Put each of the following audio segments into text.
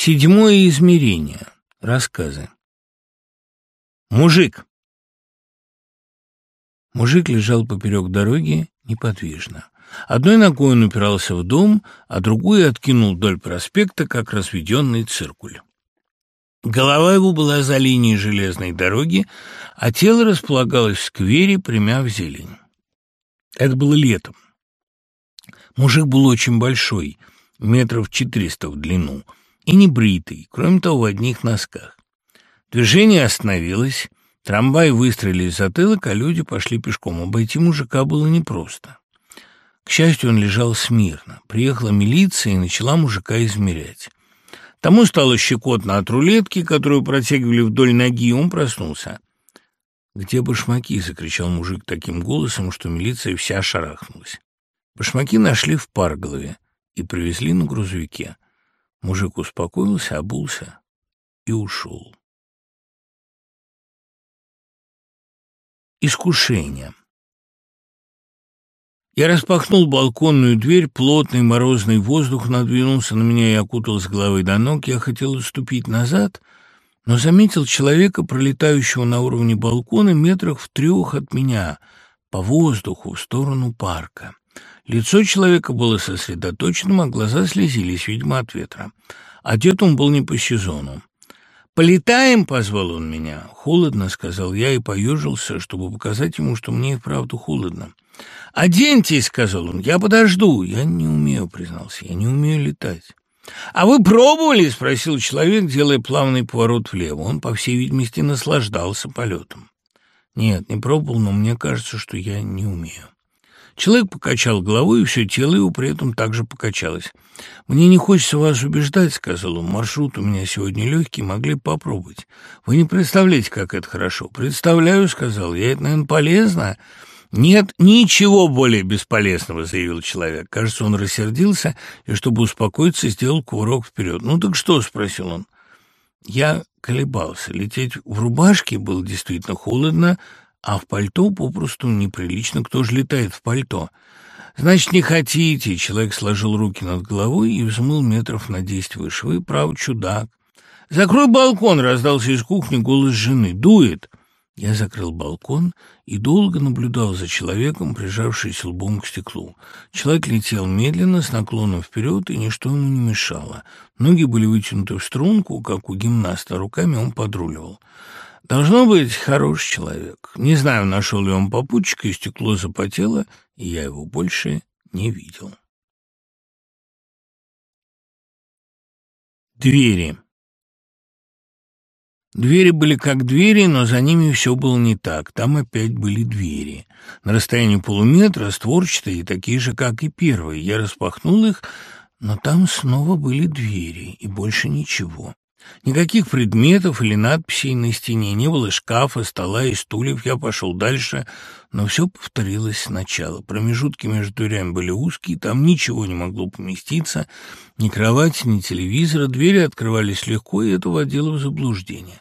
Седьмое измерение. Рассказы. Мужик. Мужик лежал поперек дороги неподвижно. Одной ногой он упирался в дом, а другую откинул вдоль проспекта, как разведенный циркуль. Голова его была за линией железной дороги, а тело располагалось в сквере, примяв зелень. Это было летом. Мужик был очень большой, метров четыреста в длину, и не бритый, кроме того, в одних носках. Движение остановилось, трамвай выстрелили затылок, а люди пошли пешком. Обойти мужика было непросто. К счастью, он лежал смирно. Приехала милиция и начала мужика измерять. Тому стало щекотно от рулетки, которую протягивали вдоль ноги, и он проснулся. «Где башмаки?» — закричал мужик таким голосом, что милиция вся шарахнулась. Башмаки нашли в Парголове и привезли на грузовике. Мужик успокоился, обулся и ушел. Искушение. Я распахнул балконную дверь, плотный морозный воздух надвинулся на меня и окутал с головы до ног. Я хотел отступить назад, но заметил человека, пролетающего на уровне балкона метрах в трех от меня, по воздуху, в сторону парка. Лицо человека было сосредоточенным, а глаза слезились, видимо, от ветра. Одет он был не по сезону. «Полетаем!» — позвал он меня. «Холодно», — сказал я и поежился, чтобы показать ему, что мне и вправду холодно. «Оденьтесь!» — сказал он. «Я подожду». «Я не умею», — признался. «Я не умею летать». «А вы пробовали?» — спросил человек, делая плавный поворот влево. Он, по всей видимости, наслаждался полетом. «Нет, не пробовал, но мне кажется, что я не умею». Человек покачал головой, и все тело его при этом также покачалось. «Мне не хочется вас убеждать», — сказал он. «Маршрут у меня сегодня легкий, могли бы попробовать. Вы не представляете, как это хорошо». «Представляю», — сказал я. «Это, наверное, полезно». «Нет ничего более бесполезного», — заявил человек. Кажется, он рассердился и, чтобы успокоиться, сделал кувырок вперед. «Ну так что?» — спросил он. Я колебался. Лететь в рубашке было действительно холодно, а в пальто попросту неприлично. Кто же летает в пальто? Значит, не хотите. Человек сложил руки над головой и взмыл метров на десять выше. Вы, прав, чудак. Закрой балкон, раздался из кухни голос жены. Дует. Я закрыл балкон и долго наблюдал за человеком, прижавшимся лбом к стеклу. Человек летел медленно, с наклоном вперед, и ничто ему не мешало. Ноги были вытянуты в струнку, как у гимнаста, руками он подруливал. Должно быть, хороший человек. Не знаю, нашел ли он попутчика, и стекло запотело, и я его больше не видел. Двери. Двери были как двери, но за ними все было не так. Там опять были двери. На расстоянии полуметра, створчатые, такие же, как и первые. Я распахнул их, но там снова были двери, и больше ничего. Никаких предметов или надписей на стене, не было шкафа, стола и стульев. Я пошел дальше, но все повторилось сначала. Промежутки между дверями были узкие, там ничего не могло поместиться, ни кровати, ни телевизора. Двери открывались легко, и это вводило в заблуждение.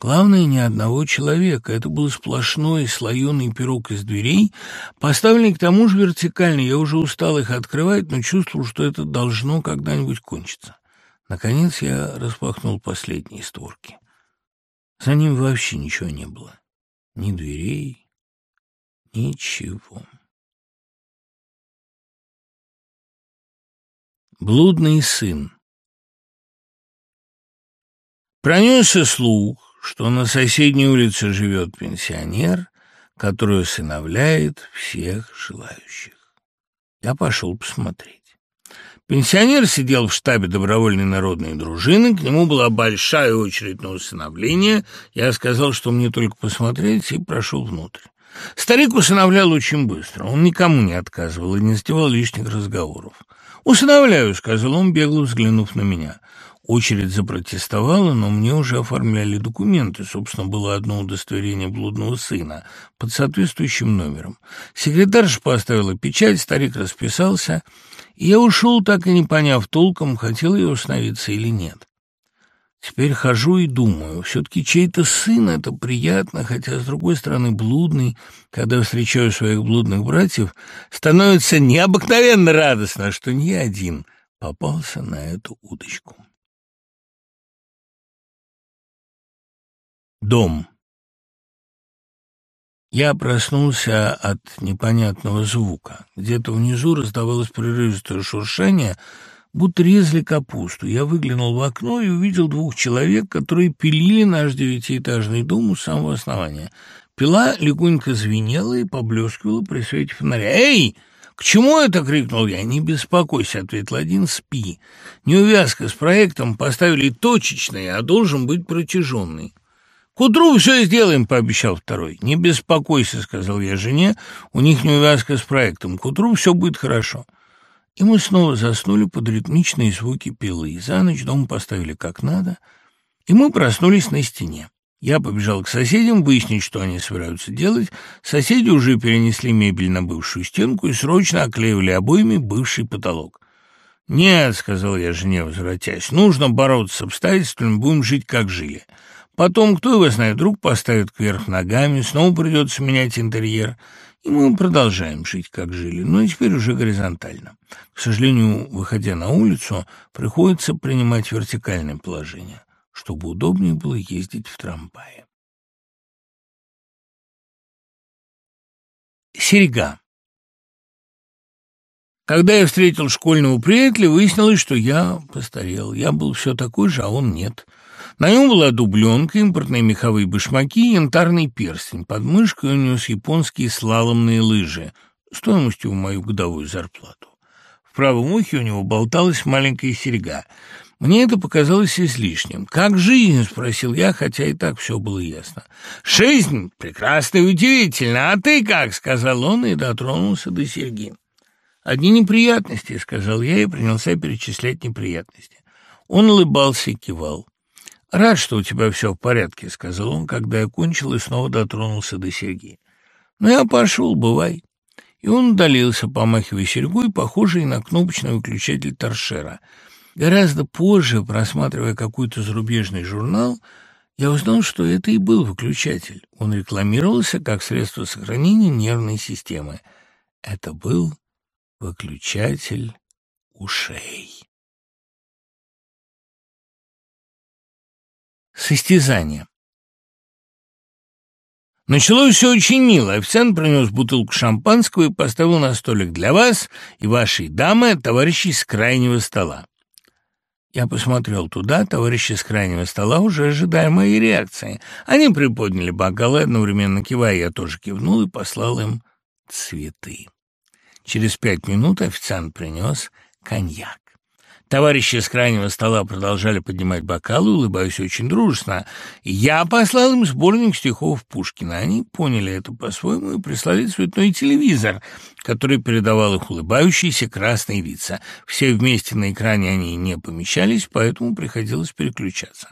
Главное, ни одного человека. Это был сплошной слоеный пирог из дверей, поставленный к тому же вертикально. Я уже устал их открывать, но чувствовал, что это должно когда-нибудь кончиться. Наконец я распахнул последние створки. За ним вообще ничего не было. Ни дверей, ничего. Блудный сын Пронесся слух, что на соседней улице живет пенсионер, который усыновляет всех желающих. Я пошел посмотреть. Пенсионер сидел в штабе добровольной народной дружины, к нему была большая очередь на усыновление. Я сказал, что мне только посмотреть, и прошел внутрь. Старик усыновлял очень быстро, он никому не отказывал и не сделал лишних разговоров. «Усыновляю», — сказал он, бегло взглянув на меня. Очередь запротестовала, но мне уже оформляли документы. Собственно, было одно удостоверение блудного сына под соответствующим номером. Секретарша поставила печать, старик расписался, и я ушел, так и не поняв толком, хотел я установиться или нет. Теперь хожу и думаю, все-таки чей-то сын — это приятно, хотя, с другой стороны, блудный, когда встречаю своих блудных братьев, становится необыкновенно радостно, что ни один попался на эту удочку. Дом. Я проснулся от непонятного звука. Где-то внизу раздавалось прерывистое шуршание, будто резали капусту. Я выглянул в окно и увидел двух человек, которые пилили наш девятиэтажный дом у самого основания. Пила легонько звенела и поблескивала при свете фонаря. «Эй!» «К чему это?» — крикнул я. «Не беспокойся», — ответил один, — «спи. Неувязка с проектом поставили точечный, а должен быть протяженный». «К утру все сделаем», — пообещал второй. «Не беспокойся», — сказал я жене, — «у них неувязка с проектом. К утру все будет хорошо». И мы снова заснули под ритмичные звуки пилы. За ночь дом поставили как надо, и мы проснулись на стене. Я побежал к соседям выяснить, что они собираются делать. Соседи уже перенесли мебель на бывшую стенку и срочно оклеивали обоями бывший потолок. «Нет», — сказал я жене, возвратясь, — «нужно бороться с обстоятельствами, будем жить, как жили. Потом, кто его знает, вдруг поставит кверх ногами, снова придется менять интерьер, и мы продолжаем жить, как жили, но теперь уже горизонтально. К сожалению, выходя на улицу, приходится принимать вертикальное положение чтобы удобнее было ездить в трамвае. Серега. Когда я встретил школьного приятеля, выяснилось, что я постарел. Я был все такой же, а он нет. На нем была дубленка, импортные меховые башмаки и янтарный перстень. Под мышкой он нес японские слаломные лыжи стоимостью в мою годовую зарплату. В правом ухе у него болталась маленькая серьга — мне это показалось излишним. «Как жизнь?» — спросил я, хотя и так все было ясно. «Жизнь прекрасна и удивительна, а ты как?» — сказал он и дотронулся до серьги. «Одни неприятности», — сказал я и принялся перечислять неприятности. Он улыбался и кивал. «Рад, что у тебя все в порядке», — сказал он, когда я кончил и снова дотронулся до серьги. «Ну, я пошел, бывай». И он удалился, помахивая серьгой, похожей на кнопочный выключатель торшера — Гораздо позже, просматривая какой-то зарубежный журнал, я узнал, что это и был выключатель. Он рекламировался как средство сохранения нервной системы. Это был выключатель ушей. Состязание. Началось все очень мило. Официант принес бутылку шампанского и поставил на столик для вас и вашей дамы, товарищей с крайнего стола. Я посмотрел туда, товарищи с крайнего стола уже ожидая моей реакции. Они приподняли бокалы, одновременно кивая, я тоже кивнул и послал им цветы. Через пять минут официант принес коньяк. Товарищи с крайнего стола продолжали поднимать бокалы, улыбаясь очень дружно. Я послал им сборник стихов Пушкина. Они поняли это по-своему и прислали цветной телевизор, который передавал их улыбающиеся красные лица. Все вместе на экране они не помещались, поэтому приходилось переключаться.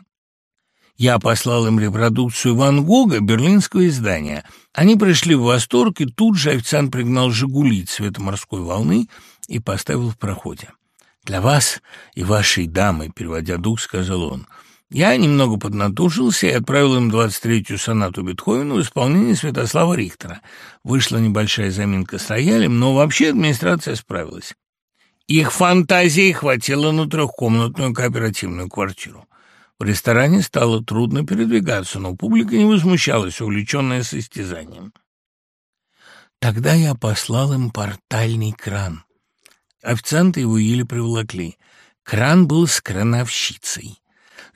Я послал им репродукцию Ван Гога берлинского издания. Они пришли в восторг, и тут же официант пригнал «Жигули» цвета морской волны и поставил в проходе. «Для вас и вашей дамы», — переводя дух, сказал он. Я немного поднатужился и отправил им 23-ю сонату Бетховена в исполнении Святослава Рихтера. Вышла небольшая заминка с роялем, но вообще администрация справилась. Их фантазии хватило на трехкомнатную кооперативную квартиру. В ресторане стало трудно передвигаться, но публика не возмущалась, увлеченная состязанием. Тогда я послал им портальный кран. Официанты его еле приволокли. Кран был с крановщицей.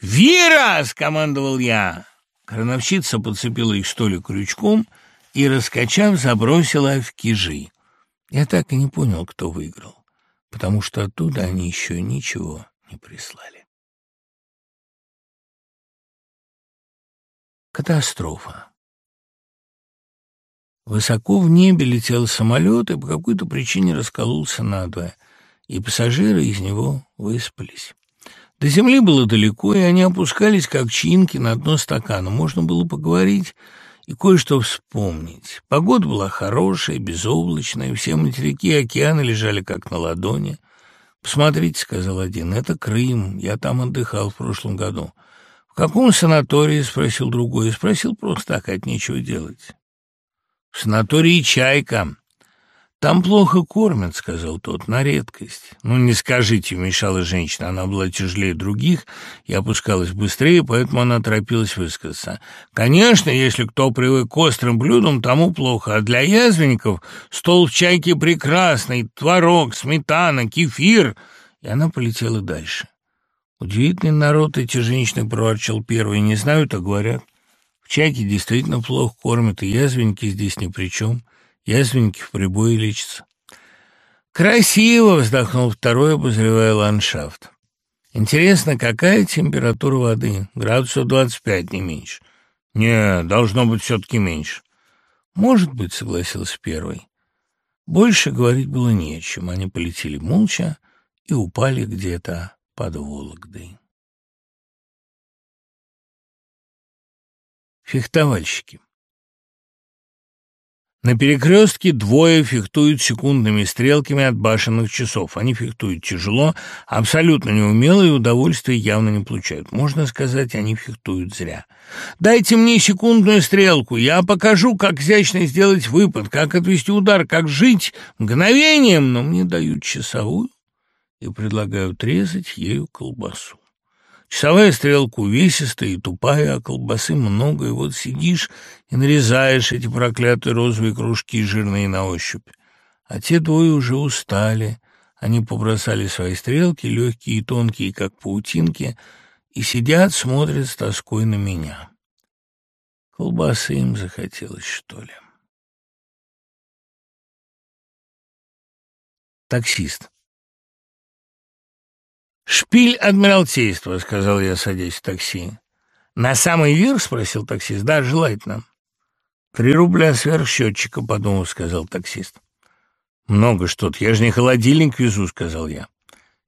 «Вера!» — скомандовал я. Крановщица подцепила их столик крючком и, раскачав, забросила в кижи. Я так и не понял, кто выиграл, потому что оттуда они еще ничего не прислали. Катастрофа. Высоко в небе летел самолет и по какой-то причине раскололся надвое, и пассажиры из него выспались. До земли было далеко, и они опускались, как чинки, на дно стакана. Можно было поговорить и кое-что вспомнить. Погода была хорошая, безоблачная, все материки и океаны лежали как на ладони. «Посмотрите», — сказал один, — «это Крым, я там отдыхал в прошлом году». «В каком санатории?» — спросил другой. Спросил просто так, от нечего делать. В санатории «Чайка». «Там плохо кормят», — сказал тот, — «на редкость». «Ну, не скажите», — вмешалась женщина. Она была тяжелее других и опускалась быстрее, поэтому она торопилась высказаться. «Конечно, если кто привык к острым блюдам, тому плохо, а для язвенников стол в чайке прекрасный, творог, сметана, кефир». И она полетела дальше. «Удивительный народ эти женщины», — проворчал первый, — «не знают, а говорят». В чайке действительно плохо кормят, и язвенники здесь ни при чем. Язвенники в прибое лечатся. «Красиво!» — вздохнул второй, обозревая ландшафт. «Интересно, какая температура воды? Градусов двадцать пять, не меньше». «Не, должно быть все-таки меньше». «Может быть», — согласился первый. Больше говорить было не о чем. Они полетели молча и упали где-то под Вологдой. Фехтовальщики на перекрестке двое фехтуют секундными стрелками от башенных часов. Они фехтуют тяжело, абсолютно неумело и удовольствия явно не получают. Можно сказать, они фехтуют зря. «Дайте мне секундную стрелку, я покажу, как изящно сделать выпад, как отвести удар, как жить мгновением, но мне дают часовую и предлагают резать ею колбасу. Часовая стрелка увесистая и тупая, а колбасы много, и вот сидишь и нарезаешь эти проклятые розовые кружки, жирные на ощупь. А те двое уже устали. Они побросали свои стрелки, легкие и тонкие, как паутинки, и сидят, смотрят с тоской на меня. Колбасы им захотелось, что ли. Таксист. «Шпиль Адмиралтейства», — сказал я, садясь в такси. «На самый верх?» — спросил таксист. «Да, желательно». «Три рубля сверх счетчика», — подумал, — сказал таксист. «Много что-то. Я же не холодильник везу», — сказал я.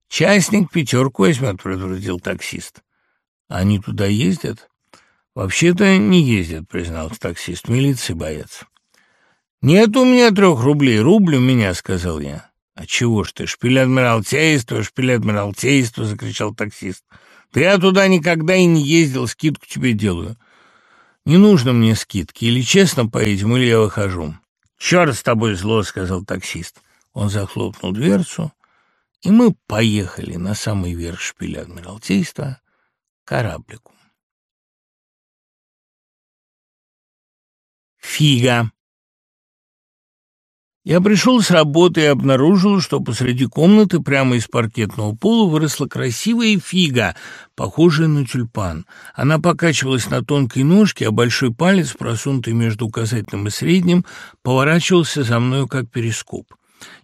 «Частник пятерку возьмет», — предупредил таксист. «Они туда ездят?» «Вообще-то не ездят», — признался таксист. «Милиции боятся». «Нет у меня трех рублей. Рубль у меня», — сказал я. «А чего ж ты, шпиль Адмиралтейства, шпиль Адмиралтейства!» — закричал таксист. «Да я туда никогда и не ездил, скидку тебе делаю». «Не нужно мне скидки, или честно поедем, или я выхожу». «Черт с тобой зло!» — сказал таксист. Он захлопнул дверцу, и мы поехали на самый верх шпиля Адмиралтейства кораблику. Фига. Я пришел с работы и обнаружил, что посреди комнаты прямо из паркетного пола выросла красивая фига, похожая на тюльпан. Она покачивалась на тонкой ножке, а большой палец, просунутый между указательным и средним, поворачивался за мною как перископ.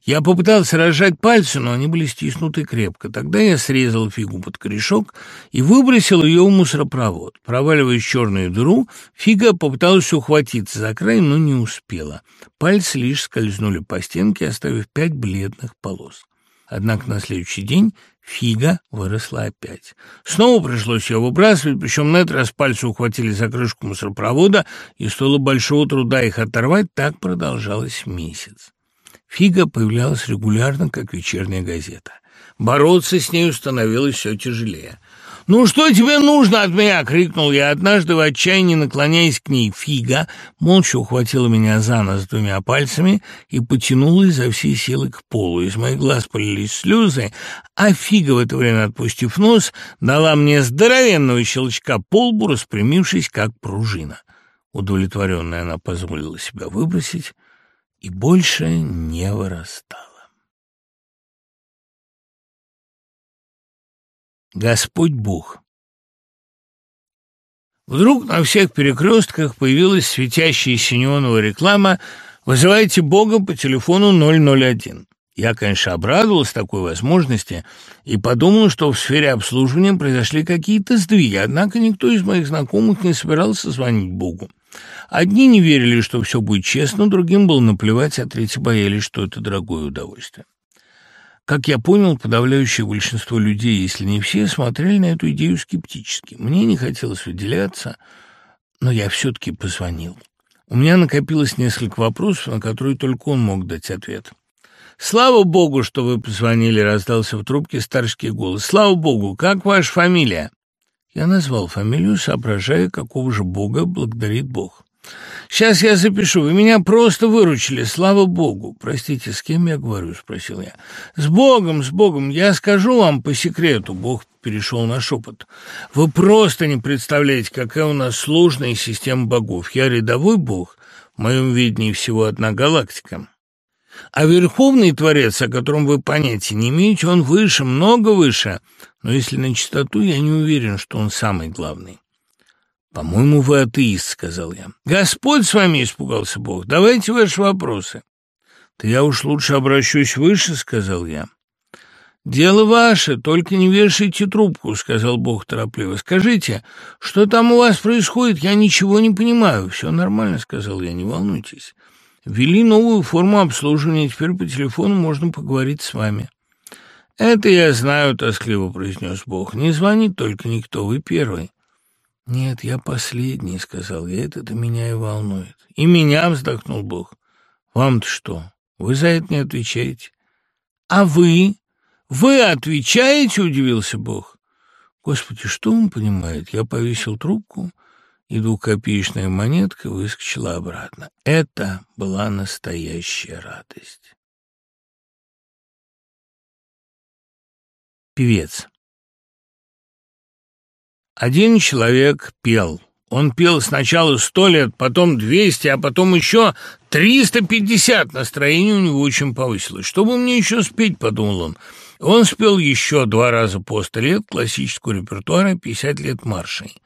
Я попытался разжать пальцы, но они были стиснуты крепко. Тогда я срезал фигу под корешок и выбросил ее в мусоропровод. Проваливаясь в черную дыру, фига попыталась ухватиться за край, но не успела. Пальцы лишь скользнули по стенке, оставив пять бледных полос. Однако на следующий день фига выросла опять. Снова пришлось ее выбрасывать, причем на этот раз пальцы ухватили за крышку мусоропровода, и стоило большого труда их оторвать, так продолжалось месяц. Фига появлялась регулярно, как вечерняя газета. Бороться с нею становилось все тяжелее. «Ну что тебе нужно от меня?» — крикнул я однажды в отчаянии, наклоняясь к ней. Фига молча ухватила меня за нос двумя пальцами и потянула изо всей силы к полу. Из моих глаз полились слезы, а Фига, в это время отпустив нос, дала мне здоровенного щелчка по лбу, распрямившись, как пружина. Удовлетворенная она позволила себя выбросить, и больше не вырастала. Господь Бог Вдруг на всех перекрестках появилась светящаяся неоновая реклама «Вызывайте Бога по телефону 001». Я, конечно, обрадовался такой возможности и подумал, что в сфере обслуживания произошли какие-то сдвиги, однако никто из моих знакомых не собирался звонить Богу. Одни не верили, что все будет честно, другим было наплевать, а третьи боялись, что это дорогое удовольствие. Как я понял, подавляющее большинство людей, если не все, смотрели на эту идею скептически. Мне не хотелось выделяться, но я все-таки позвонил. У меня накопилось несколько вопросов, на которые только он мог дать ответ. «Слава богу, что вы позвонили», — раздался в трубке старческий голос. «Слава богу, как ваша фамилия?» Я назвал фамилию, соображая, какого же бога благодарит бог. Сейчас я запишу. Вы меня просто выручили, слава богу. Простите, с кем я говорю? Спросил я. С Богом, с Богом. Я скажу вам по секрету. Бог перешел на шепот. Вы просто не представляете, какая у нас сложная система богов. Я рядовой бог. В моем видении всего одна галактика. А Верховный Творец, о котором вы понятия не имеете, он выше, много выше. Но если на чистоту, я не уверен, что он самый главный. «По-моему, вы атеист», — сказал я. «Господь с вами», — испугался Бог. «Давайте ваши вопросы». «Да я уж лучше обращусь выше», — сказал я. «Дело ваше, только не вешайте трубку», — сказал Бог торопливо. «Скажите, что там у вас происходит? Я ничего не понимаю». «Все нормально», — сказал я, — «не волнуйтесь. Ввели новую форму обслуживания, теперь по телефону можно поговорить с вами». «Это я знаю», — тоскливо произнес Бог. «Не звонит только никто, вы первый». «Нет, я последний», — сказал я, — «это-то меня и волнует». «И меня», — вздохнул Бог. «Вам-то что? Вы за это не отвечаете». «А вы? Вы отвечаете?» — удивился Бог. «Господи, что он понимает?» Я повесил трубку, и двухкопеечная монетка выскочила обратно. Это была настоящая радость. Певец один человек пел. Он пел сначала сто лет, потом двести, а потом еще триста пятьдесят. Настроение у него очень повысилось. «Что бы мне еще спеть?» — подумал он. Он спел еще два раза по сто лет классического репертуара, пятьдесят лет маршей.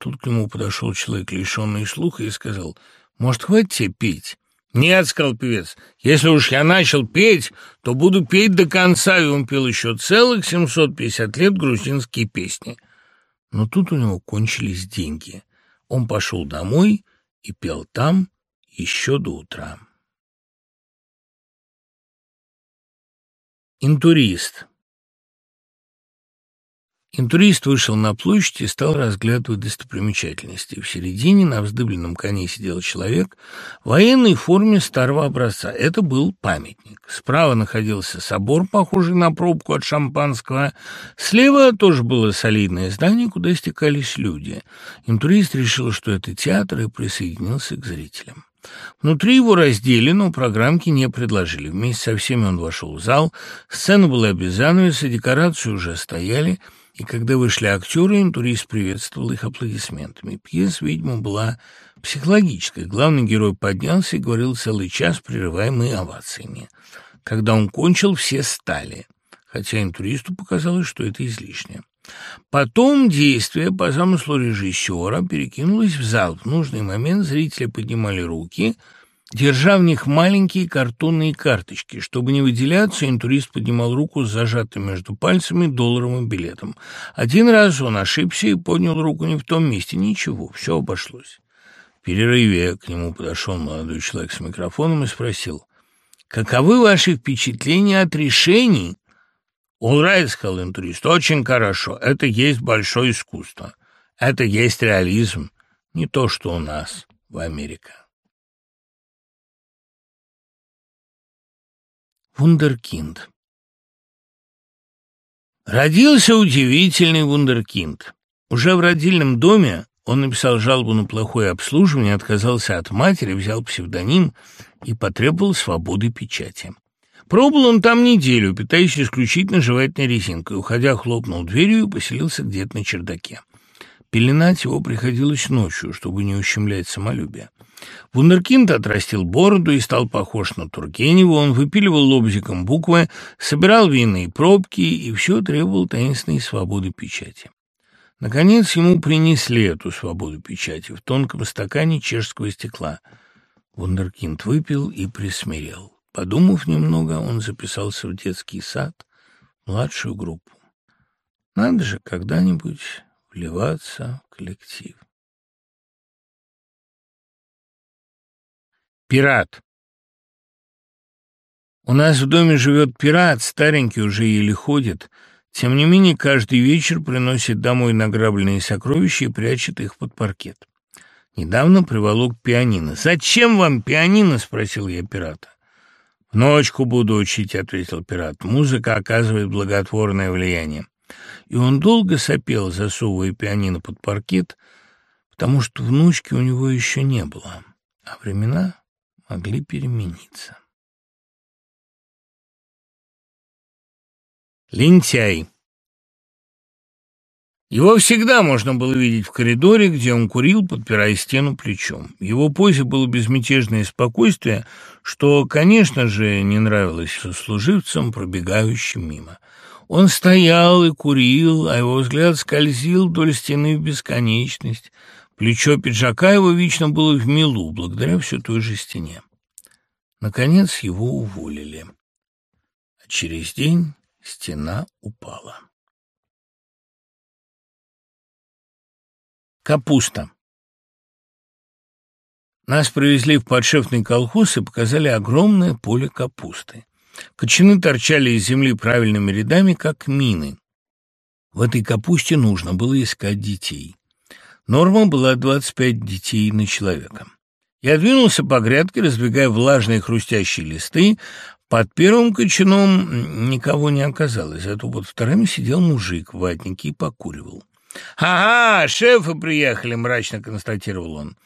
Тут к нему подошел человек, лишенный слуха, и сказал, «Может, хватит тебе петь?» «Нет», — сказал певец, — «если уж я начал петь, то буду петь до конца». И он пел еще целых семьсот пятьдесят лет грузинские песни. Но тут у него кончились деньги. Он пошел домой и пел там еще до утра. Интурист Интурист вышел на площадь и стал разглядывать достопримечательности. В середине на вздыбленном коне сидел человек в военной форме старого образца. Это был памятник. Справа находился собор, похожий на пробку от шампанского. Слева тоже было солидное здание, куда стекались люди. Интурист решил, что это театр, и присоединился к зрителям. Внутри его раздели, но программки не предложили. Вместе со всеми он вошел в зал. Сцена была без занавеса, декорации уже стояли — и когда вышли актеры, интурист приветствовал их аплодисментами. Пьеса, видимо, была психологической. Главный герой поднялся и говорил целый час, прерываемый овациями. Когда он кончил, все стали, хотя интуристу показалось, что это излишне. Потом действие по замыслу режиссера перекинулось в зал. В нужный момент зрители поднимали руки – держа в них маленькие картонные карточки. Чтобы не выделяться, интурист поднимал руку с зажатым между пальцами долларовым билетом. Один раз он ошибся и поднял руку не в том месте. Ничего, все обошлось. В перерыве к нему подошел молодой человек с микрофоном и спросил, «Каковы ваши впечатления от решений?» «Улрайт», — сказал интурист, — «очень хорошо. Это есть большое искусство. Это есть реализм. Не то, что у нас в Америке». Вундеркинд. Родился удивительный вундеркинд. Уже в родильном доме он написал жалобу на плохое обслуживание, отказался от матери, взял псевдоним и потребовал свободы печати. Пробыл он там неделю, питаясь исключительно жевательной резинкой. Уходя, хлопнул дверью и поселился где-то на чердаке. Пеленать его приходилось ночью, чтобы не ущемлять самолюбие. Вундеркинд отрастил бороду и стал похож на Тургенева, он выпиливал лобзиком буквы, собирал винные пробки и все требовал таинственной свободы печати. Наконец ему принесли эту свободу печати в тонком стакане чешского стекла. Вундеркинд выпил и присмирел. Подумав немного, он записался в детский сад, младшую группу. Надо же когда-нибудь вливаться в коллектив. Пират. У нас в доме живет пират, старенький уже еле ходит. Тем не менее, каждый вечер приносит домой награбленные сокровища и прячет их под паркет. Недавно приволок пианино. «Зачем вам пианино?» — спросил я пирата. «В ночку буду учить», — ответил пират. «Музыка оказывает благотворное влияние». И он долго сопел, засовывая пианино под паркет, потому что внучки у него еще не было. а времена могли перемениться. Лентяй его всегда можно было видеть в коридоре, где он курил, подпирая стену плечом. В его позе было безмятежное спокойствие, что, конечно же, не нравилось сослуживцам, пробегающим мимо. Он стоял и курил, а его взгляд скользил вдоль стены в бесконечность. Плечо пиджака его вечно было в милу, благодаря все той же стене. Наконец его уволили. А через день стена упала. Капуста. Нас привезли в подшефный колхоз и показали огромное поле капусты. Кочаны торчали из земли правильными рядами, как мины. В этой капусте нужно было искать детей. Норма была 25 детей на человека. Я двинулся по грядке, раздвигая влажные хрустящие листы. Под первым кочаном никого не оказалось, зато под вторым сидел мужик в ватнике и покуривал. «Ага, шефы приехали», — мрачно констатировал он.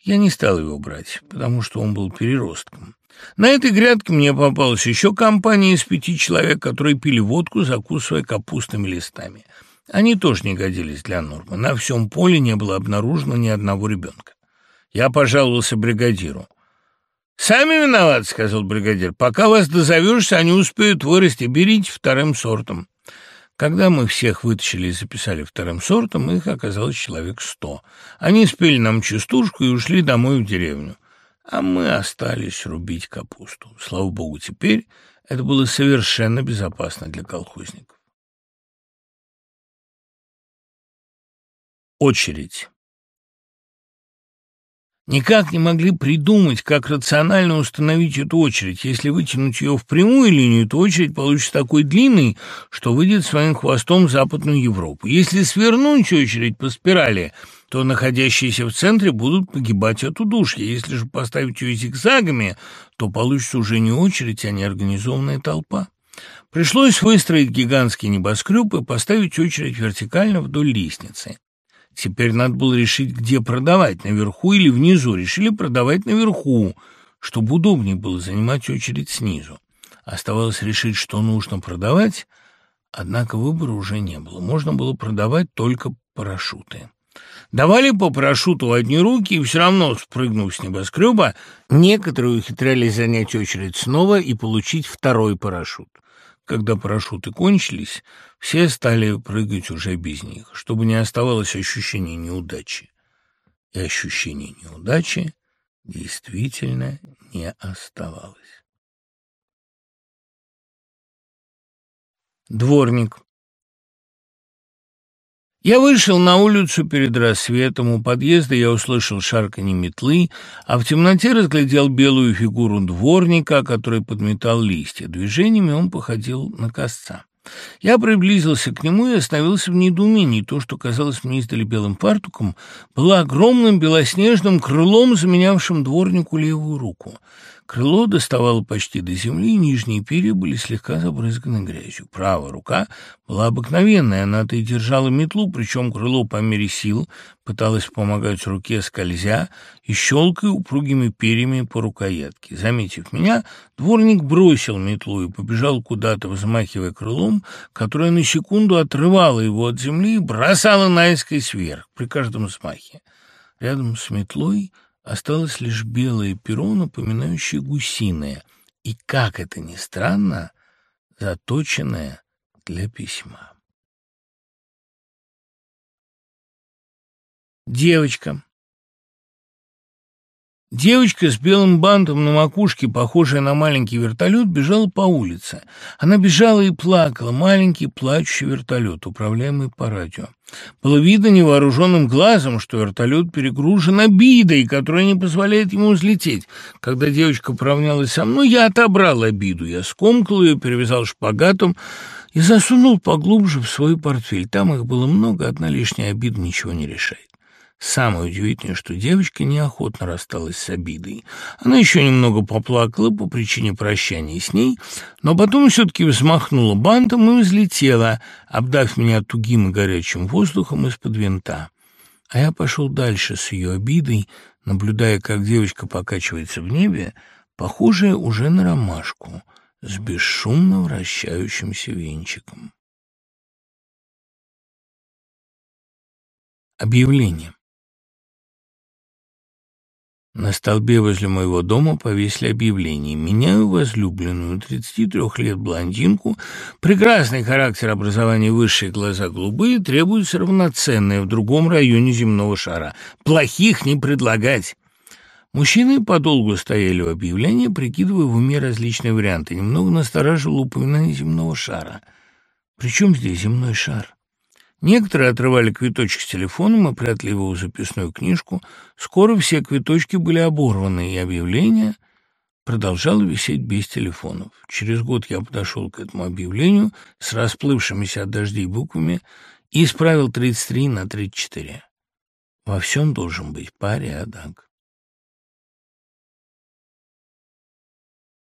Я не стал его брать, потому что он был переростком. На этой грядке мне попалась еще компания из пяти человек, которые пили водку, закусывая капустными листами. Они тоже не годились для нормы. На всем поле не было обнаружено ни одного ребенка. Я пожаловался бригадиру. «Сами виноваты», — сказал бригадир. «Пока вас дозовешься, они успеют вырасти. Берите вторым сортом». Когда мы всех вытащили и записали вторым сортом, их оказалось человек сто. Они спели нам частушку и ушли домой в деревню. А мы остались рубить капусту. Слава богу, теперь это было совершенно безопасно для колхозников. Очередь. Никак не могли придумать, как рационально установить эту очередь. Если вытянуть ее в прямую линию, то очередь получится такой длинной, что выйдет своим хвостом в Западную Европу. Если свернуть очередь по спирали, то находящиеся в центре будут погибать от удушья. Если же поставить ее зигзагами, то получится уже не очередь, а неорганизованная толпа. Пришлось выстроить гигантский небоскреб и поставить очередь вертикально вдоль лестницы. Теперь надо было решить, где продавать, наверху или внизу. Решили продавать наверху, чтобы удобнее было занимать очередь снизу. Оставалось решить, что нужно продавать, однако выбора уже не было. Можно было продавать только парашюты. Давали по парашюту в одни руки, и все равно, спрыгнув с небоскреба, некоторые ухитрялись занять очередь снова и получить второй парашют. Когда парашюты кончились, все стали прыгать уже без них, чтобы не оставалось ощущения неудачи. И ощущение неудачи действительно не оставалось. Дворник я вышел на улицу перед рассветом. У подъезда я услышал шарканье метлы, а в темноте разглядел белую фигуру дворника, который подметал листья. Движениями он походил на косца. Я приблизился к нему и остановился в недоумении. То, что казалось мне издали белым фартуком, было огромным белоснежным крылом, заменявшим дворнику левую руку. Крыло доставало почти до земли, нижние перья были слегка забрызганы грязью. Правая рука была обыкновенная, она-то и держала метлу, причем крыло по мере сил пыталось помогать руке скользя и щелкая упругими перьями по рукоятке. Заметив меня, дворник бросил метлу и побежал куда-то, взмахивая крылом, которое на секунду отрывало его от земли и бросало наискось вверх при каждом взмахе. Рядом с метлой Осталось лишь белое перо, напоминающее гусиное, и, как это ни странно, заточенное для письма. Девочка. Девочка с белым бантом на макушке, похожая на маленький вертолет, бежала по улице. Она бежала и плакала, маленький плачущий вертолет, управляемый по радио. Было видно невооруженным глазом, что вертолет перегружен обидой, которая не позволяет ему взлететь. Когда девочка поравнялась со мной, я отобрал обиду. Я скомкал ее, перевязал шпагатом и засунул поглубже в свой портфель. Там их было много, одна лишняя обида ничего не решает. Самое удивительное, что девочка неохотно рассталась с обидой. Она еще немного поплакала по причине прощания с ней, но потом все-таки взмахнула бантом и взлетела, обдав меня тугим и горячим воздухом из-под винта. А я пошел дальше с ее обидой, наблюдая, как девочка покачивается в небе, похожая уже на ромашку с бесшумно вращающимся венчиком. Объявление. На столбе возле моего дома повесили объявление. Меняю возлюбленную, 33 лет блондинку, прекрасный характер образования высшие глаза голубые, требуется равноценное в другом районе земного шара. Плохих не предлагать. Мужчины подолгу стояли у объявления, прикидывая в уме различные варианты. Немного настораживало упоминание земного шара. Причем здесь земной шар? Некоторые отрывали квиточек с телефоном и прятали его в записную книжку. Скоро все квиточки были оборваны, и объявление продолжало висеть без телефонов. Через год я подошел к этому объявлению с расплывшимися от дождей буквами и исправил 33 на 34. Во всем должен быть порядок.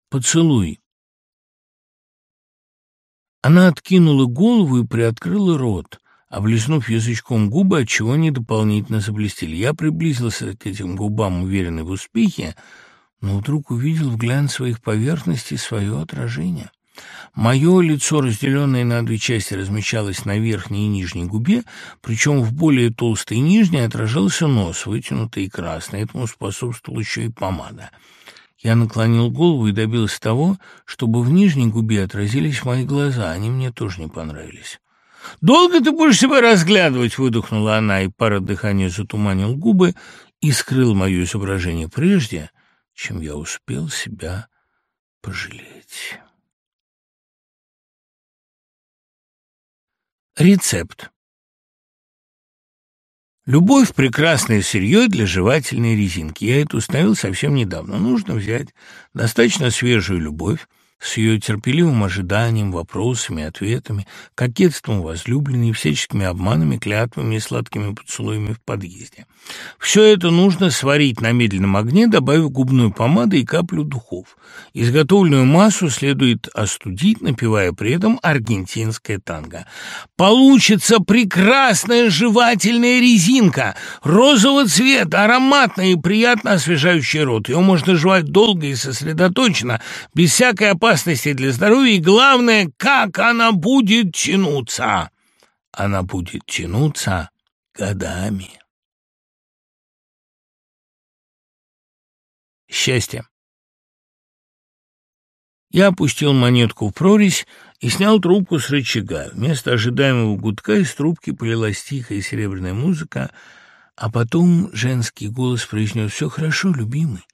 Поцелуй. Она откинула голову и приоткрыла рот облизнув язычком губы, отчего они дополнительно заблестели. Я приблизился к этим губам, уверенный в успехе, но вдруг увидел в глянцевых поверхностей свое отражение. Мое лицо, разделенное на две части, размещалось на верхней и нижней губе, причем в более толстой нижней отражался нос, вытянутый и красный. Этому способствовала еще и помада. Я наклонил голову и добился того, чтобы в нижней губе отразились мои глаза. Они мне тоже не понравились. «Долго ты будешь себя разглядывать?» — выдохнула она, и пара дыхания затуманил губы и скрыл мое изображение прежде, чем я успел себя пожалеть. Рецепт. Любовь – прекрасное сырье для жевательной резинки. Я это установил совсем недавно. Нужно взять достаточно свежую любовь, с ее терпеливым ожиданием, вопросами, ответами, кокетством возлюбленной, всяческими обманами, клятвами и сладкими поцелуями в подъезде. Все это нужно сварить на медленном огне, добавив губную помаду и каплю духов. Изготовленную массу следует остудить, напевая при этом аргентинское танго. Получится прекрасная жевательная резинка, розового цвета, ароматная и приятно освежающая рот. Ее можно жевать долго и сосредоточенно, без всякой опасности, опасности для здоровья, и главное, как она будет тянуться. Она будет тянуться годами. Счастье. Я опустил монетку в прорезь и снял трубку с рычага. Вместо ожидаемого гудка из трубки полилась тихая серебряная музыка, а потом женский голос произнес «Все хорошо, любимый,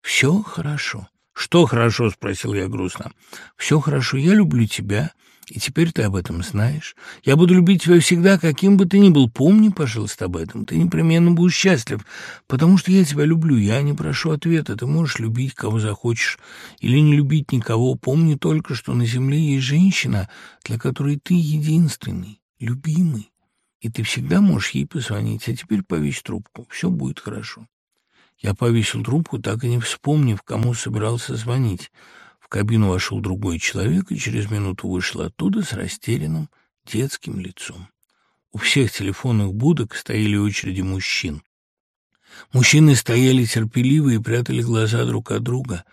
все хорошо». «Что хорошо?» — спросил я грустно. «Все хорошо, я люблю тебя, и теперь ты об этом знаешь. Я буду любить тебя всегда, каким бы ты ни был. Помни, пожалуйста, об этом. Ты непременно будешь счастлив, потому что я тебя люблю. Я не прошу ответа. Ты можешь любить, кого захочешь, или не любить никого. Помни только, что на земле есть женщина, для которой ты единственный, любимый, и ты всегда можешь ей позвонить. А теперь повесь трубку. Все будет хорошо». Я повесил трубку, так и не вспомнив, кому собирался звонить. В кабину вошел другой человек и через минуту вышел оттуда с растерянным детским лицом. У всех телефонных будок стояли очереди мужчин. Мужчины стояли терпеливо и прятали глаза друг от друга.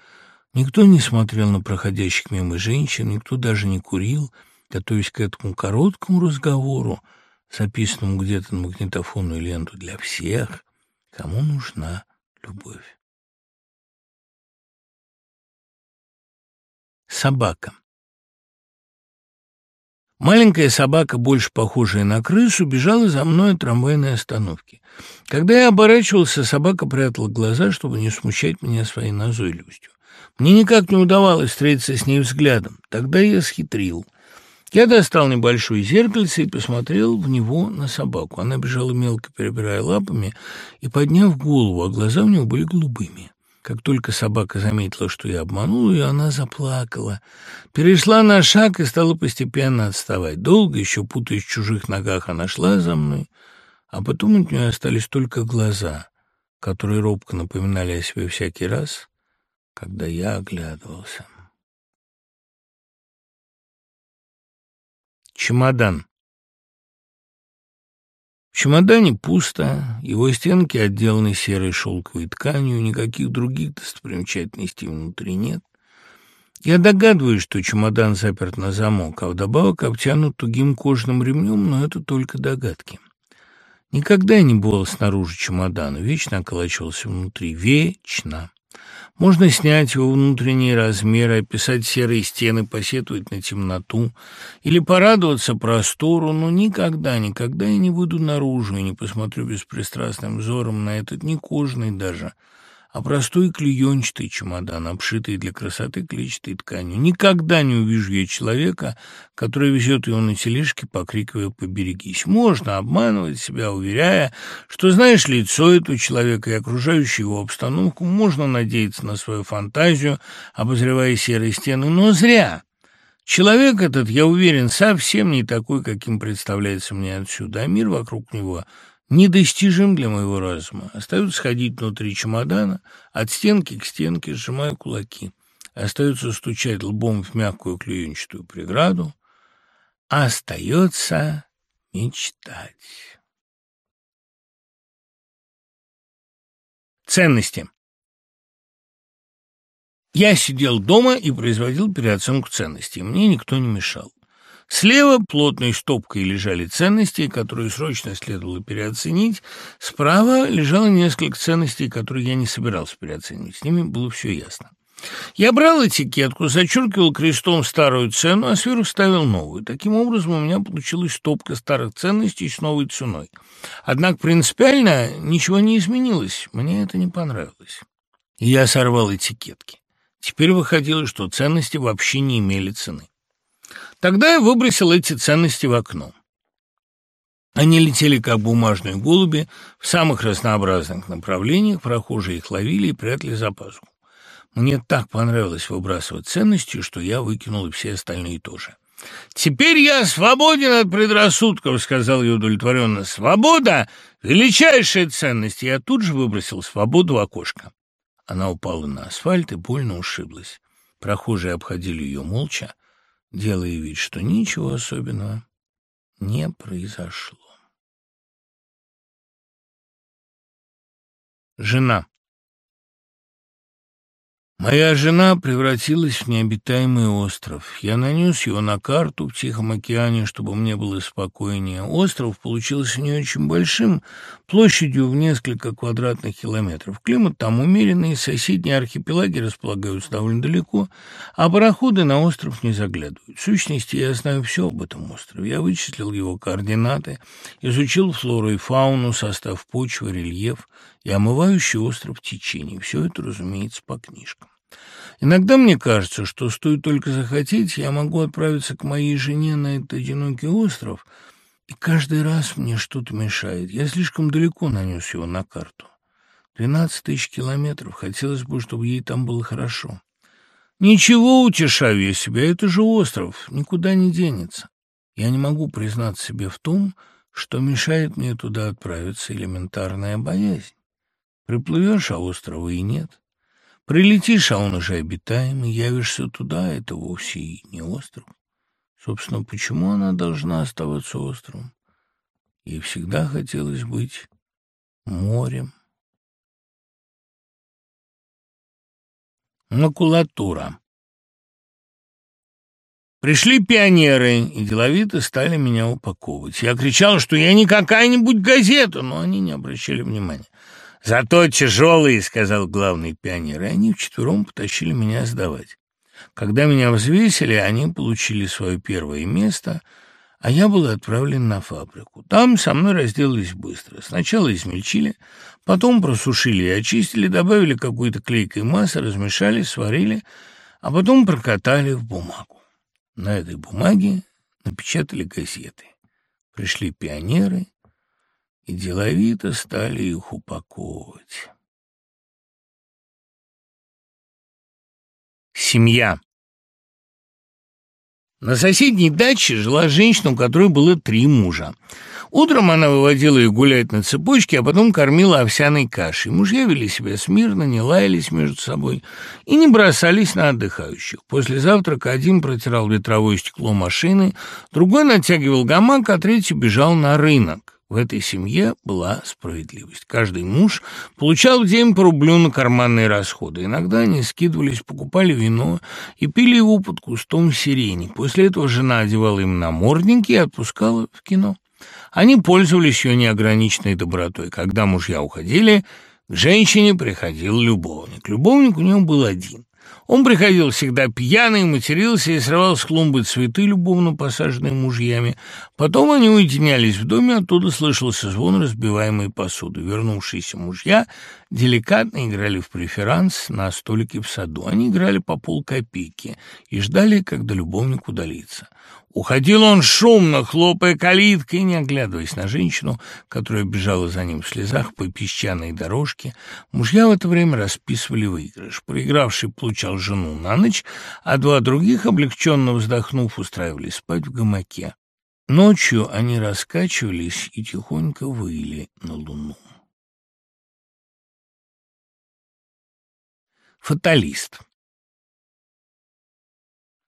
Никто не смотрел на проходящих мимо женщин, никто даже не курил, готовясь к этому короткому разговору, записанному где-то на магнитофонную ленту для всех, кому нужна любовь. Собака. Маленькая собака, больше похожая на крысу, бежала за мной от трамвайной остановки. Когда я оборачивался, собака прятала глаза, чтобы не смущать меня своей назойливостью. Мне никак не удавалось встретиться с ней взглядом. Тогда я схитрил — я достал небольшое зеркальце и посмотрел в него на собаку. Она бежала мелко, перебирая лапами и подняв голову, а глаза у нее были голубыми. Как только собака заметила, что я обманул ее, она заплакала. Перешла на шаг и стала постепенно отставать. Долго, еще путаясь в чужих ногах, она шла за мной, а потом от нее остались только глаза, которые робко напоминали о себе всякий раз, когда я оглядывался. Чемодан. В чемодане пусто, его стенки отделаны серой шелковой тканью, никаких других достопримечательностей внутри нет. Я догадываюсь, что чемодан заперт на замок, а вдобавок обтянут тугим кожаным ремнем, но это только догадки. Никогда не бывал снаружи чемодана, вечно околачивался внутри, вечно. Можно снять его внутренние размеры, описать серые стены, посетовать на темноту или порадоваться простору, но никогда, никогда я не выйду наружу и не посмотрю беспристрастным взором на этот не кожаный даже, а простой клеенчатый чемодан, обшитый для красоты клетчатой тканью. Никогда не увижу я человека, который везет его на тележке, покрикивая «поберегись». Можно обманывать себя, уверяя, что знаешь лицо этого человека и окружающую его обстановку, можно надеяться на свою фантазию, обозревая серые стены, но зря. Человек этот, я уверен, совсем не такой, каким представляется мне отсюда, а мир вокруг него – недостижим для моего разума. Остается ходить внутри чемодана, от стенки к стенке, сжимая кулаки. Остается стучать лбом в мягкую клеенчатую преграду. Остается мечтать. Ценности. Я сидел дома и производил переоценку ценностей. Мне никто не мешал. Слева плотной стопкой лежали ценности, которые срочно следовало переоценить. Справа лежало несколько ценностей, которые я не собирался переоценивать. С ними было все ясно. Я брал этикетку, зачеркивал крестом старую цену, а сверху ставил новую. Таким образом, у меня получилась стопка старых ценностей с новой ценой. Однако принципиально ничего не изменилось. Мне это не понравилось. Я сорвал этикетки. Теперь выходило, что ценности вообще не имели цены. Тогда я выбросил эти ценности в окно. Они летели, как бумажные голуби, в самых разнообразных направлениях, прохожие их ловили и прятали за пазуху. Мне так понравилось выбрасывать ценности, что я выкинул и все остальные тоже. «Теперь я свободен от предрассудков», — сказал я удовлетворенно. «Свобода — величайшая ценность». Я тут же выбросил свободу в окошко. Она упала на асфальт и больно ушиблась. Прохожие обходили ее молча, делая вид, что ничего особенного не произошло. Жена. Моя жена превратилась в необитаемый остров. Я нанес его на карту в Тихом океане, чтобы мне было спокойнее. Остров получился не очень большим, площадью в несколько квадратных километров. Климат там умеренный, соседние архипелаги располагаются довольно далеко, а пароходы на остров не заглядывают. В сущности, я знаю все об этом острове. Я вычислил его координаты, изучил флору и фауну, состав почвы, рельеф и омывающий остров течение. Все это, разумеется, по книжкам. Иногда мне кажется, что стоит только захотеть, я могу отправиться к моей жене на этот одинокий остров, и каждый раз мне что-то мешает. Я слишком далеко нанес его на карту. Двенадцать тысяч километров. Хотелось бы, чтобы ей там было хорошо. Ничего, утешаю я себя, это же остров, никуда не денется. Я не могу признаться себе в том, что мешает мне туда отправиться элементарная боязнь. Приплывешь, а острова и нет. Прилетишь, а он уже обитаемый, явишься туда, это вовсе и не остров. Собственно, почему она должна оставаться островом? Ей всегда хотелось быть морем. Макулатура Пришли пионеры и деловито стали меня упаковывать. Я кричал, что я не какая-нибудь газета, но они не обращали внимания. «Зато тяжелые», — сказал главный пионер, и они вчетвером потащили меня сдавать. Когда меня взвесили, они получили свое первое место, а я был отправлен на фабрику. Там со мной разделались быстро. Сначала измельчили, потом просушили и очистили, добавили какой-то клейкой массы, размешали, сварили, а потом прокатали в бумагу. На этой бумаге напечатали газеты. Пришли пионеры и деловито стали их упаковывать. Семья. На соседней даче жила женщина, у которой было три мужа. Утром она выводила их гулять на цепочке, а потом кормила овсяной кашей. Мужья вели себя смирно, не лаялись между собой и не бросались на отдыхающих. После завтрака один протирал ветровое стекло машины, другой натягивал гамак, а третий бежал на рынок. В этой семье была справедливость. Каждый муж получал в день по рублю на карманные расходы. Иногда они скидывались, покупали вино и пили его под кустом сирени. После этого жена одевала им намордники и отпускала в кино. Они пользовались ее неограниченной добротой. Когда мужья уходили, к женщине приходил любовник. Любовник у нее был один. Он приходил всегда пьяный, матерился и срывал с клумбы цветы, любовно посаженные мужьями. Потом они уединялись в доме, оттуда слышался звон разбиваемой посуды. Вернувшиеся мужья деликатно играли в преферанс на столике в саду. Они играли по полкопейки и ждали, когда любовник удалится. Уходил он шумно, хлопая калиткой, не оглядываясь на женщину, которая бежала за ним в слезах по песчаной дорожке. Мужья в это время расписывали выигрыш. Проигравший получал жену на ночь, а два других, облегченно вздохнув, устраивались спать в гамаке. Ночью они раскачивались и тихонько выли на луну. Фаталист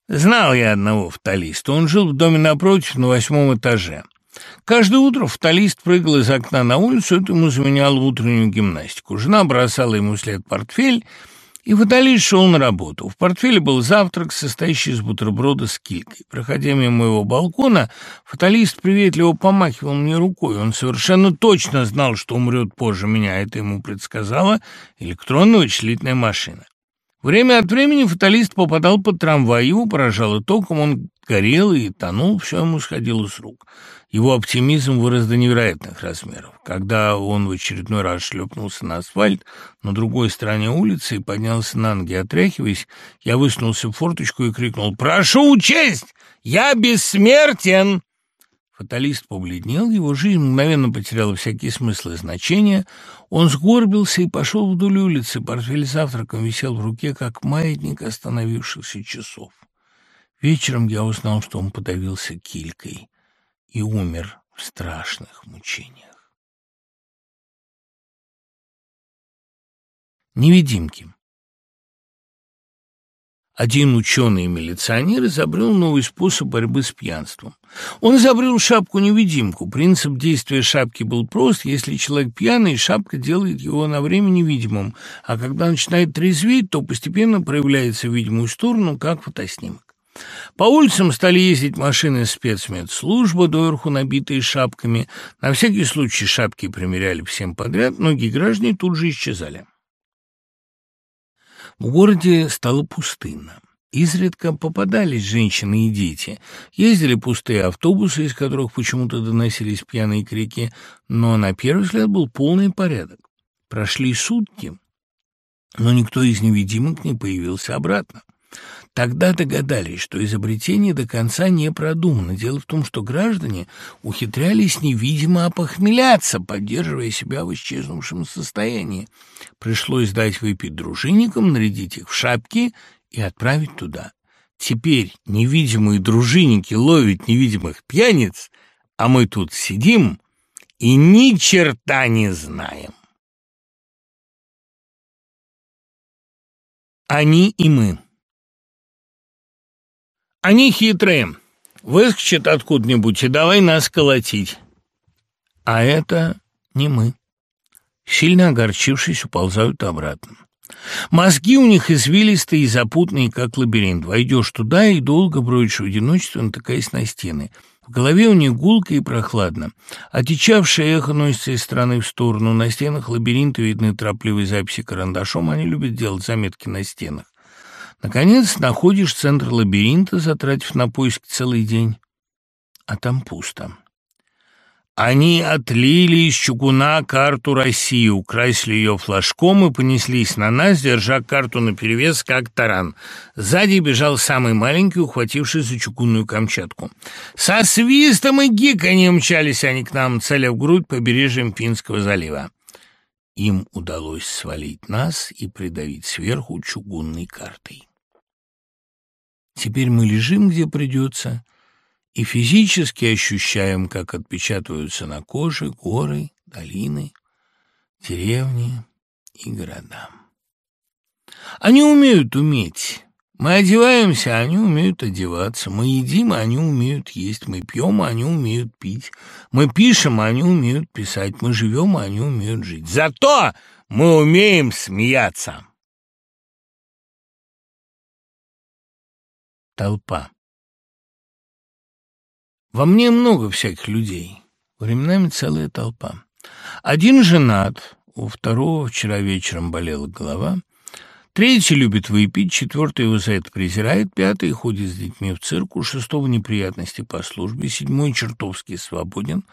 Знал я одного фаталиста. Он жил в доме напротив, на восьмом этаже. Каждое утро фаталист прыгал из окна на улицу, это ему заменяло утреннюю гимнастику. Жена бросала ему след портфель, и фаталист шел на работу. В портфеле был завтрак, состоящий из бутерброда с килькой. Проходя мимо моего балкона, фаталист приветливо помахивал мне рукой. Он совершенно точно знал, что умрет позже меня. Это ему предсказала электронно-вычислительная машина. Время от времени фаталист попадал под трамвай, его поражало током, он горел и тонул, все ему сходило с рук. Его оптимизм вырос до невероятных размеров. Когда он в очередной раз шлепнулся на асфальт на другой стороне улицы и поднялся на ноги, отряхиваясь, я высунулся в форточку и крикнул «Прошу учесть! Я бессмертен!» Фаталист побледнел, его жизнь мгновенно потеряла всякие смыслы и значения. Он сгорбился и пошел вдоль улицы. Портфель завтраком висел в руке, как маятник остановившихся часов. Вечером я узнал, что он подавился килькой и умер в страшных мучениях. Невидимки. Один ученый-милиционер изобрел новый способ борьбы с пьянством. Он изобрел шапку-невидимку. Принцип действия шапки был прост. Если человек пьяный, шапка делает его на время невидимым, а когда начинает трезветь, то постепенно проявляется в видимую сторону, как фотоснимок. По улицам стали ездить машины спецмедслужбы, доверху набитые шапками. На всякий случай шапки примеряли всем подряд, многие граждане тут же исчезали. В городе стало пустынно. Изредка попадались женщины и дети. Ездили пустые автобусы, из которых почему-то доносились пьяные крики, но на первый взгляд был полный порядок. Прошли сутки, но никто из невидимок не появился обратно. Тогда догадались, что изобретение до конца не продумано. Дело в том, что граждане ухитрялись невидимо опохмеляться, поддерживая себя в исчезнувшем состоянии. Пришлось дать выпить дружинникам, нарядить их в шапки и отправить туда. Теперь невидимые дружинники ловят невидимых пьяниц, а мы тут сидим и ни черта не знаем. Они и мы. Они хитрые. Выскочат откуда-нибудь и давай нас колотить. А это не мы. Сильно огорчившись, уползают обратно. Мозги у них извилистые и запутанные, как лабиринт. Войдешь туда и долго бродишь в одиночестве, натыкаясь на стены. В голове у них гулко и прохладно. Отечавшее эхо носится из стороны в сторону. На стенах лабиринта видны торопливые записи карандашом. Они любят делать заметки на стенах. Наконец, находишь центр лабиринта, затратив на поиск целый день, а там пусто. Они отлили из чугуна карту России, украсили ее флажком и понеслись на нас, держа карту наперевес, как таран. Сзади бежал самый маленький, ухвативший за чугунную Камчатку. Со свистом и гиканьем мчались они к нам, целя в грудь побережьем Финского залива. Им удалось свалить нас и придавить сверху чугунной картой. Теперь мы лежим, где придется, и физически ощущаем, как отпечатываются на коже горы, долины, деревни и города. Они умеют уметь. Мы одеваемся, они умеют одеваться. Мы едим, они умеют есть. Мы пьем, они умеют пить. Мы пишем, они умеют писать. Мы живем, они умеют жить. Зато мы умеем смеяться. Толпа. Во мне много всяких людей. Временами целая толпа. Один женат, у второго вчера вечером болела голова — Третий любит выпить, четвертый его за это презирает, пятый ходит с детьми в цирк, у шестого неприятности по службе, седьмой чертовски свободен,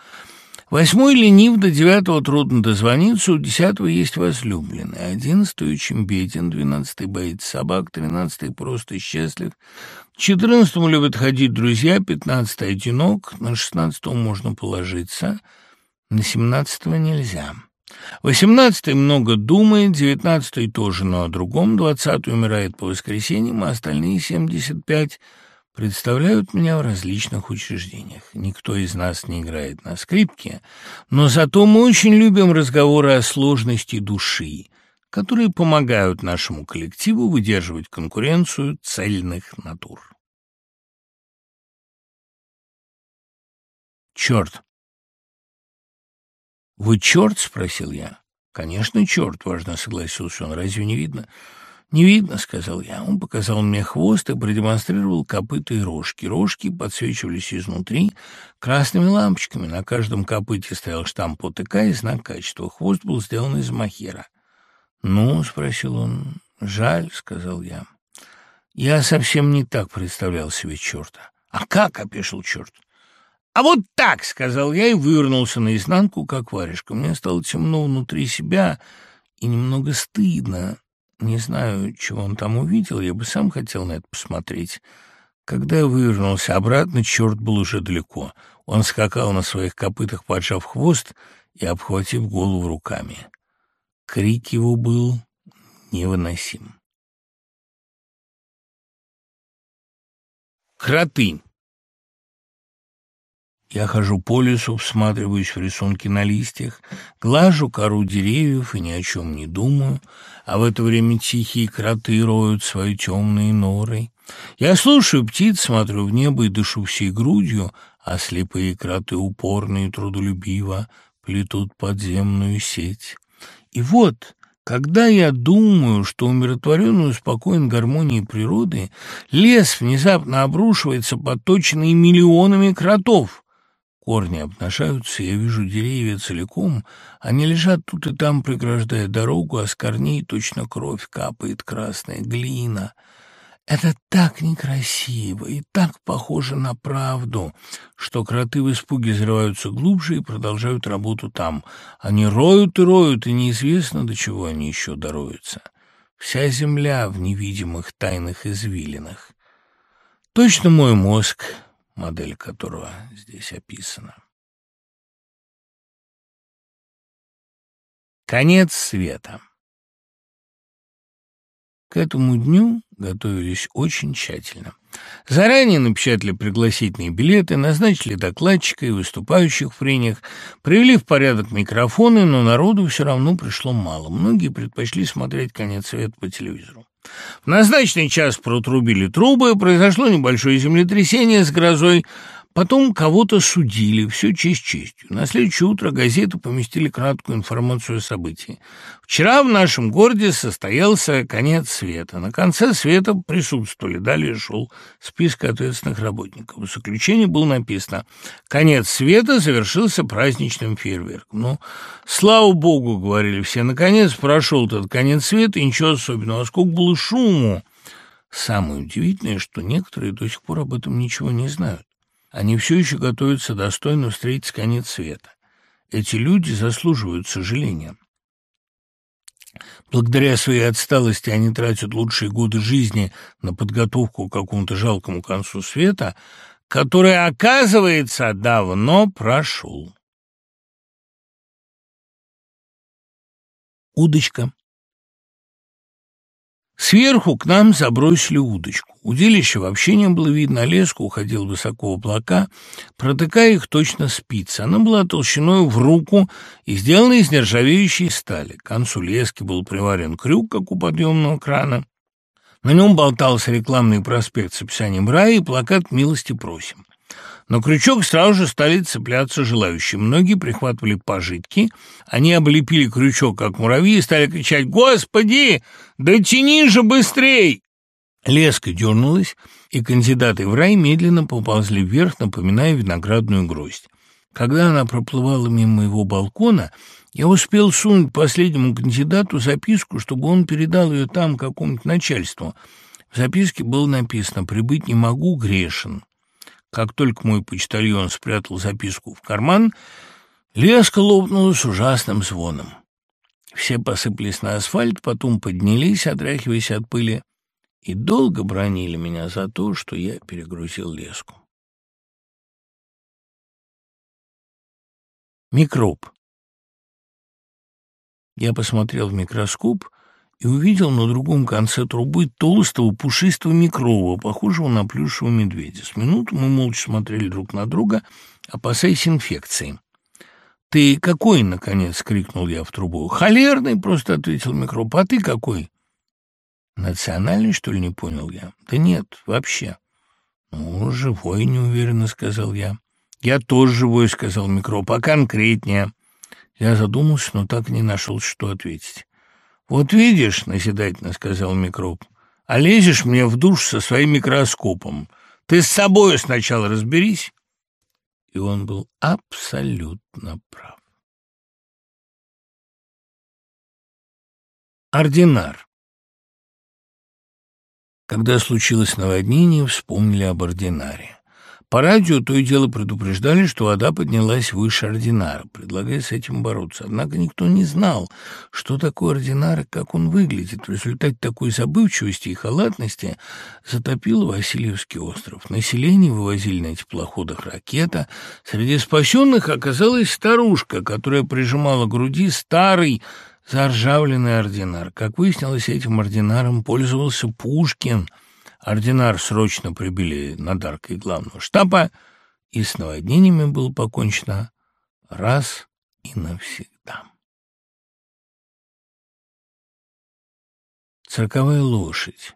восьмой ленив, до девятого трудно дозвониться, у десятого есть возлюбленный, одиннадцатый очень беден, двенадцатый боится собак, тринадцатый просто счастлив, четырнадцатому любят ходить друзья, пятнадцатый одинок, на шестнадцатого можно положиться, на семнадцатого нельзя». Восемнадцатый много думает, девятнадцатый тоже, но о другом, двадцатый умирает по воскресеньям, а остальные семьдесят пять представляют меня в различных учреждениях. Никто из нас не играет на скрипке, но зато мы очень любим разговоры о сложности души, которые помогают нашему коллективу выдерживать конкуренцию цельных натур. Черт! «Вы черт?» — спросил я. «Конечно, черт», — важно согласился он. «Разве не видно?» «Не видно», — сказал я. Он показал мне хвост и продемонстрировал копыта и рожки. Рожки подсвечивались изнутри красными лампочками. На каждом копыте стоял штамп ОТК и знак качества. Хвост был сделан из махера. «Ну?» — спросил он. «Жаль», — сказал я. «Я совсем не так представлял себе черта». «А как?» — опешил черт. «А вот так!» — сказал я и вывернулся наизнанку, как варежка. Мне стало темно внутри себя и немного стыдно. Не знаю, чего он там увидел, я бы сам хотел на это посмотреть. Когда я вывернулся обратно, черт был уже далеко. Он скакал на своих копытах, поджав хвост и обхватив голову руками. Крик его был невыносим. Кроты. Я хожу по лесу, всматриваюсь в рисунки на листьях, глажу кору деревьев и ни о чем не думаю, а в это время тихие кроты роют свои темные норы. Я слушаю птиц, смотрю в небо и дышу всей грудью, а слепые кроты упорно и трудолюбиво плетут подземную сеть. И вот, когда я думаю, что умиротворенную спокойной гармонии природы лес внезапно обрушивается подточенный миллионами кротов — Корни обнажаются, я вижу деревья целиком. Они лежат тут и там, преграждая дорогу, а с корней точно кровь капает красная глина. Это так некрасиво и так похоже на правду, что кроты в испуге взрываются глубже и продолжают работу там. Они роют и роют, и неизвестно, до чего они еще дороются. Вся земля в невидимых тайных извилинах. Точно мой мозг модель которого здесь описана. Конец света. К этому дню готовились очень тщательно. Заранее напечатали пригласительные билеты, назначили докладчика и выступающих в прениях, привели в порядок микрофоны, но народу все равно пришло мало. Многие предпочли смотреть конец света по телевизору. В назначенный час протрубили трубы, произошло небольшое землетрясение с грозой, Потом кого-то судили, все честь честью. На следующее утро газеты поместили краткую информацию о событии. Вчера в нашем городе состоялся конец света. На конце света присутствовали. Далее шел список ответственных работников. В заключении было написано «Конец света завершился праздничным фейерверком». Ну, слава богу, говорили все, наконец прошел этот конец света, и ничего особенного. А сколько было шуму! Самое удивительное, что некоторые до сих пор об этом ничего не знают. Они все еще готовятся достойно встретить конец света. Эти люди заслуживают сожаления. Благодаря своей отсталости они тратят лучшие годы жизни на подготовку к какому-то жалкому концу света, который, оказывается, давно прошел. Удочка. Сверху к нам забросили удочку. Удилища вообще не было видно, а леска уходил высоко в облака, протыкая их точно спицы. Она была толщиной в руку и сделана из нержавеющей стали. К концу лески был приварен крюк, как у подъемного крана. На нем болтался рекламный проспект с описанием рая и плакат «Милости просим». Но крючок сразу же стали цепляться желающие. Многие прихватывали пожитки, они облепили крючок, как муравьи, и стали кричать «Господи, да тяни же быстрей!» Леска дернулась, и кандидаты в рай медленно поползли вверх, напоминая виноградную гроздь. Когда она проплывала мимо моего балкона, я успел сунуть последнему кандидату записку, чтобы он передал ее там какому-нибудь начальству. В записке было написано «Прибыть не могу, грешен». Как только мой почтальон спрятал записку в карман, леска лопнула с ужасным звоном. Все посыпались на асфальт, потом поднялись, отряхиваясь от пыли, и долго бронили меня за то, что я перегрузил леску. Микроб. Я посмотрел в микроскоп и увидел на другом конце трубы толстого пушистого микроба, похожего на плюшевого медведя. С минуту мы молча смотрели друг на друга, опасаясь инфекции. «Ты какой?» — наконец крикнул я в трубу. «Холерный!» — просто ответил микроб. «А ты какой?» «Национальный, что ли, не понял я?» «Да нет, вообще». «Ну, живой, неуверенно», — сказал я. «Я тоже живой», — сказал микроб, — «а конкретнее». Я задумался, но так и не нашел, что ответить. «Вот видишь», — наседательно сказал микроб, — «а лезешь мне в душ со своим микроскопом. Ты с собой сначала разберись». И он был абсолютно прав. Ординар Когда случилось наводнение, вспомнили об ординаре. По радио то и дело предупреждали, что вода поднялась выше ординара, предлагая с этим бороться. Однако никто не знал, что такое ординар и как он выглядит. В результате такой забывчивости и халатности затопил Васильевский остров. Население вывозили на теплоходах ракета. Среди спасенных оказалась старушка, которая прижимала к груди старый заржавленный ординар. Как выяснилось, этим ординаром пользовался Пушкин – Ординар срочно прибили над аркой главного штаба, и с наводнениями было покончено раз и навсегда. Цирковая лошадь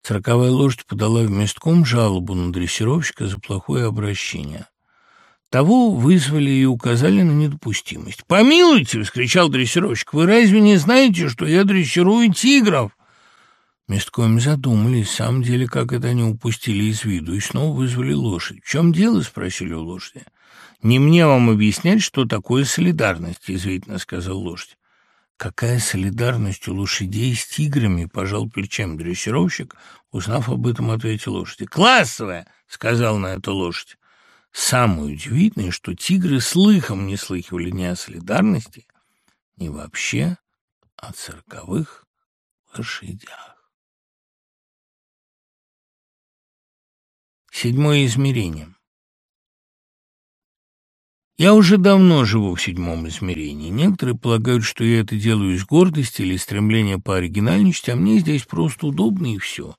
Цирковая лошадь подала в местком жалобу на дрессировщика за плохое обращение. Того вызвали и указали на недопустимость. «Помилуйте!» — вскричал дрессировщик. «Вы разве не знаете, что я дрессирую тигров?» Месткоми задумались, в самом деле, как это они упустили из виду, и снова вызвали лошадь. «В чем дело?» — спросили у лошади. «Не мне вам объяснять, что такое солидарность», — извительно сказал лошадь. «Какая солидарность у лошадей с тиграми?» — пожал плечами дрессировщик. Узнав об этом, ответил лошади. «Классовая!» — сказал на это лошадь. Самое удивительное, что тигры слыхом не слыхивали ни о солидарности, ни вообще о цирковых лошадях. Седьмое измерение. Я уже давно живу в седьмом измерении. Некоторые полагают, что я это делаю из гордости или стремления по оригинальности, а мне здесь просто удобно и все.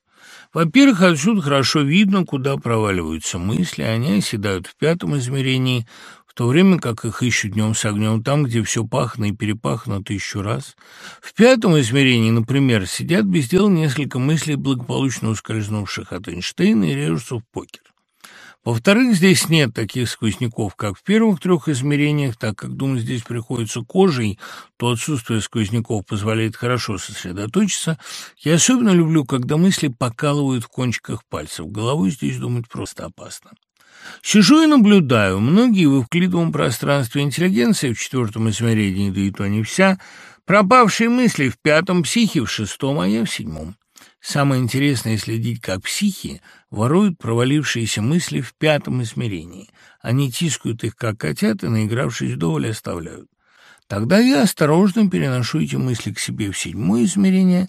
Во-первых, отсюда хорошо видно, куда проваливаются мысли, они оседают в пятом измерении, в то время как их ищут днем с огнем там, где все пахно и перепахано тысячу раз. В пятом измерении, например, сидят без дела несколько мыслей, благополучно ускользнувших от Эйнштейна и режутся в покер. Во-вторых, здесь нет таких сквозняков, как в первых трех измерениях, так как думать здесь приходится кожей, то отсутствие сквозняков позволяет хорошо сосредоточиться. Я особенно люблю, когда мысли покалывают в кончиках пальцев. Головой здесь думать просто опасно. Сижу и наблюдаю. Многие в эвклидовом пространстве интеллигенции в четвертом измерении, да и то не вся, пропавшие мысли в пятом, психи в шестом, а я в седьмом. Самое интересное следить, как психи воруют провалившиеся мысли в пятом измерении. Они тискают их, как котят, и, наигравшись вдоволь, оставляют. Тогда я осторожно переношу эти мысли к себе в седьмое измерение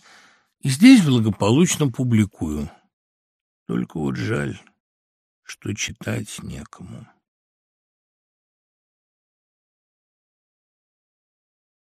и здесь благополучно публикую. Только вот жаль что читать некому.